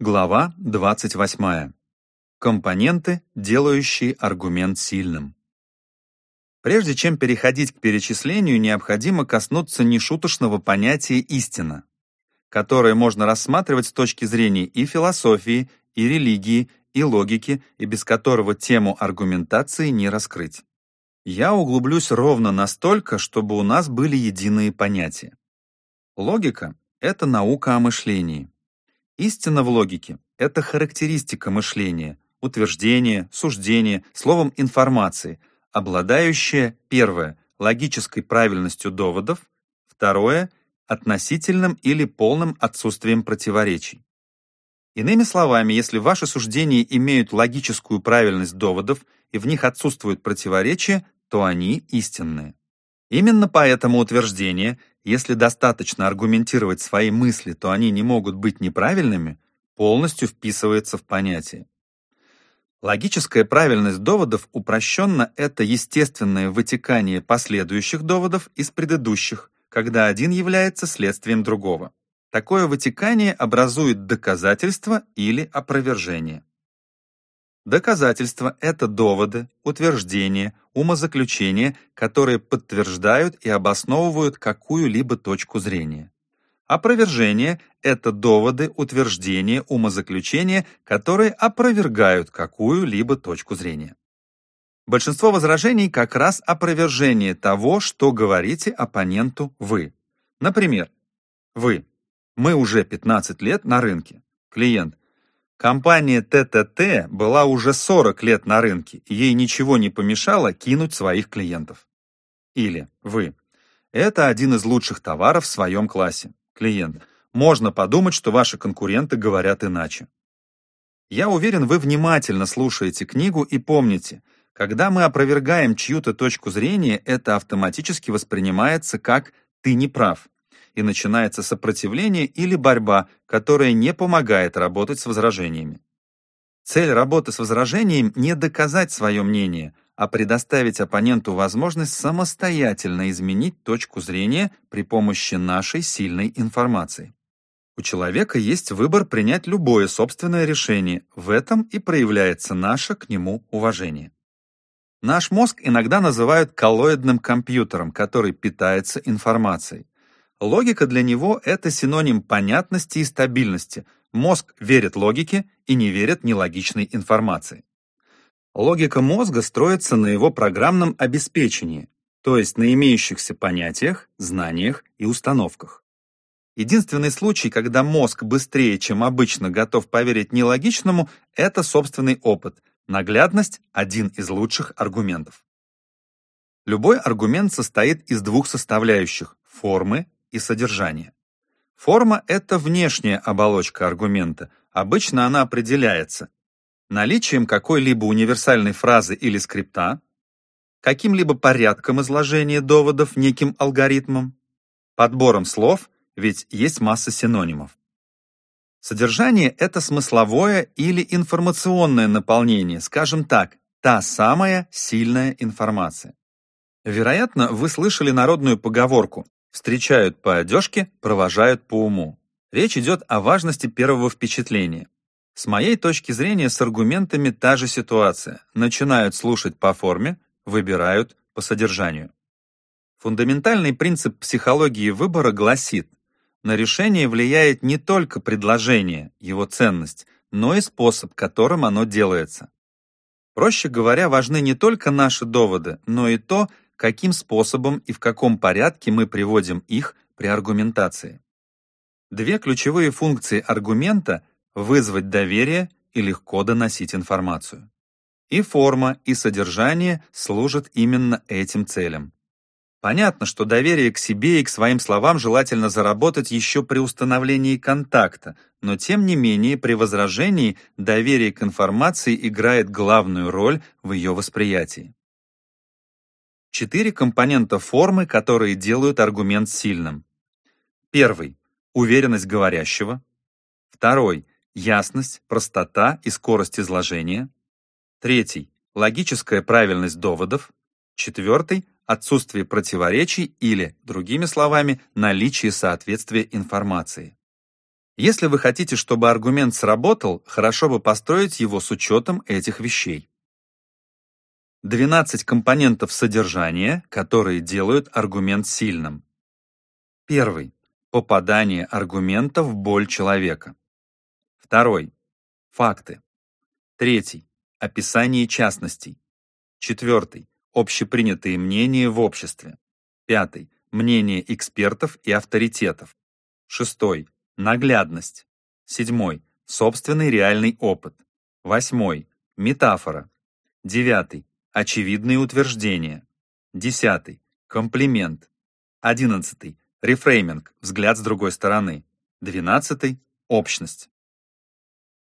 Глава 28. Компоненты, делающие аргумент сильным. Прежде чем переходить к перечислению, необходимо коснуться нешуточного понятия «истина», которое можно рассматривать с точки зрения и философии, и религии, и логики, и без которого тему аргументации не раскрыть. Я углублюсь ровно настолько, чтобы у нас были единые понятия. Логика — это наука о мышлении. Истина в логике — это характеристика мышления, утверждение, суждение, словом информации, обладающая, первое, логической правильностью доводов, второе, относительным или полным отсутствием противоречий. Иными словами, если ваши суждения имеют логическую правильность доводов и в них отсутствуют противоречия, то они истинные. Именно поэтому утверждение если достаточно аргументировать свои мысли, то они не могут быть неправильными, полностью вписывается в понятие. Логическая правильность доводов упрощенно это естественное вытекание последующих доводов из предыдущих, когда один является следствием другого. Такое вытекание образует доказательство или опровержение. Доказательства — это доводы, утверждения, умозаключения, которые подтверждают и обосновывают какую-либо точку зрения. Опровержение — это доводы, утверждения, умозаключения, которые опровергают какую-либо точку зрения. Большинство возражений как раз опровержение того, что говорите оппоненту вы. Например, вы. Мы уже 15 лет на рынке. Клиент. Компания ТТТ была уже 40 лет на рынке, ей ничего не помешало кинуть своих клиентов. Или вы. Это один из лучших товаров в своем классе. Клиент. Можно подумать, что ваши конкуренты говорят иначе. Я уверен, вы внимательно слушаете книгу и помните, когда мы опровергаем чью-то точку зрения, это автоматически воспринимается как «ты не прав», и начинается сопротивление или борьба, которая не помогает работать с возражениями. Цель работы с возражением не доказать свое мнение, а предоставить оппоненту возможность самостоятельно изменить точку зрения при помощи нашей сильной информации. У человека есть выбор принять любое собственное решение, в этом и проявляется наше к нему уважение. Наш мозг иногда называют коллоидным компьютером, который питается информацией. Логика для него — это синоним понятности и стабильности. Мозг верит логике и не верит нелогичной информации. Логика мозга строится на его программном обеспечении, то есть на имеющихся понятиях, знаниях и установках. Единственный случай, когда мозг быстрее, чем обычно, готов поверить нелогичному, это собственный опыт. Наглядность – один из лучших аргументов. Любой аргумент состоит из двух составляющих – формы и содержание. Форма — это внешняя оболочка аргумента. Обычно она определяется наличием какой-либо универсальной фразы или скрипта, каким-либо порядком изложения доводов неким алгоритмом, подбором слов, ведь есть масса синонимов. Содержание — это смысловое или информационное наполнение, скажем так, та самая сильная информация. Вероятно, вы слышали народную поговорку Встречают по одежке, провожают по уму. Речь идет о важности первого впечатления. С моей точки зрения, с аргументами та же ситуация. Начинают слушать по форме, выбирают по содержанию. Фундаментальный принцип психологии выбора гласит, на решение влияет не только предложение, его ценность, но и способ, которым оно делается. Проще говоря, важны не только наши доводы, но и то, каким способом и в каком порядке мы приводим их при аргументации. Две ключевые функции аргумента — вызвать доверие и легко доносить информацию. И форма, и содержание служат именно этим целям. Понятно, что доверие к себе и к своим словам желательно заработать еще при установлении контакта, но тем не менее при возражении доверие к информации играет главную роль в ее восприятии. Четыре компонента формы, которые делают аргумент сильным. Первый – уверенность говорящего. Второй – ясность, простота и скорость изложения. Третий – логическая правильность доводов. Четвертый – отсутствие противоречий или, другими словами, наличие соответствия информации. Если вы хотите, чтобы аргумент сработал, хорошо бы построить его с учетом этих вещей. 12 компонентов содержания, которые делают аргумент сильным. Первый. Попадание аргумента в боль человека. Второй. Факты. Третий. Описание частностей. Четвертый. Общепринятые мнения в обществе. Пятый. Мнение экспертов и авторитетов. Шестой. Наглядность. Седьмой. Собственный реальный опыт. Восьмой. Метафора. Девятый. Очевидные утверждения. Десятый. Комплимент. Одиннадцатый. Рефрейминг. Взгляд с другой стороны. Двенадцатый. Общность.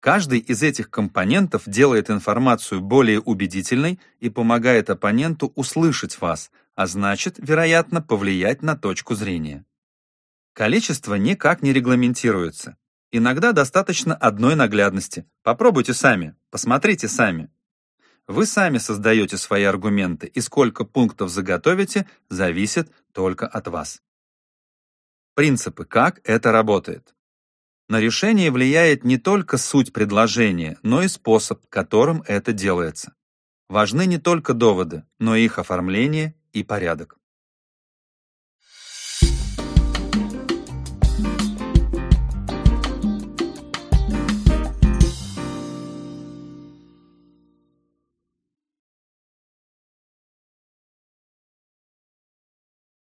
Каждый из этих компонентов делает информацию более убедительной и помогает оппоненту услышать вас, а значит, вероятно, повлиять на точку зрения. Количество никак не регламентируется. Иногда достаточно одной наглядности. Попробуйте сами, посмотрите сами. Вы сами создаете свои аргументы, и сколько пунктов заготовите, зависит только от вас. Принципы, как это работает. На решение влияет не только суть предложения, но и способ, которым это делается. Важны не только доводы, но и их оформление и порядок.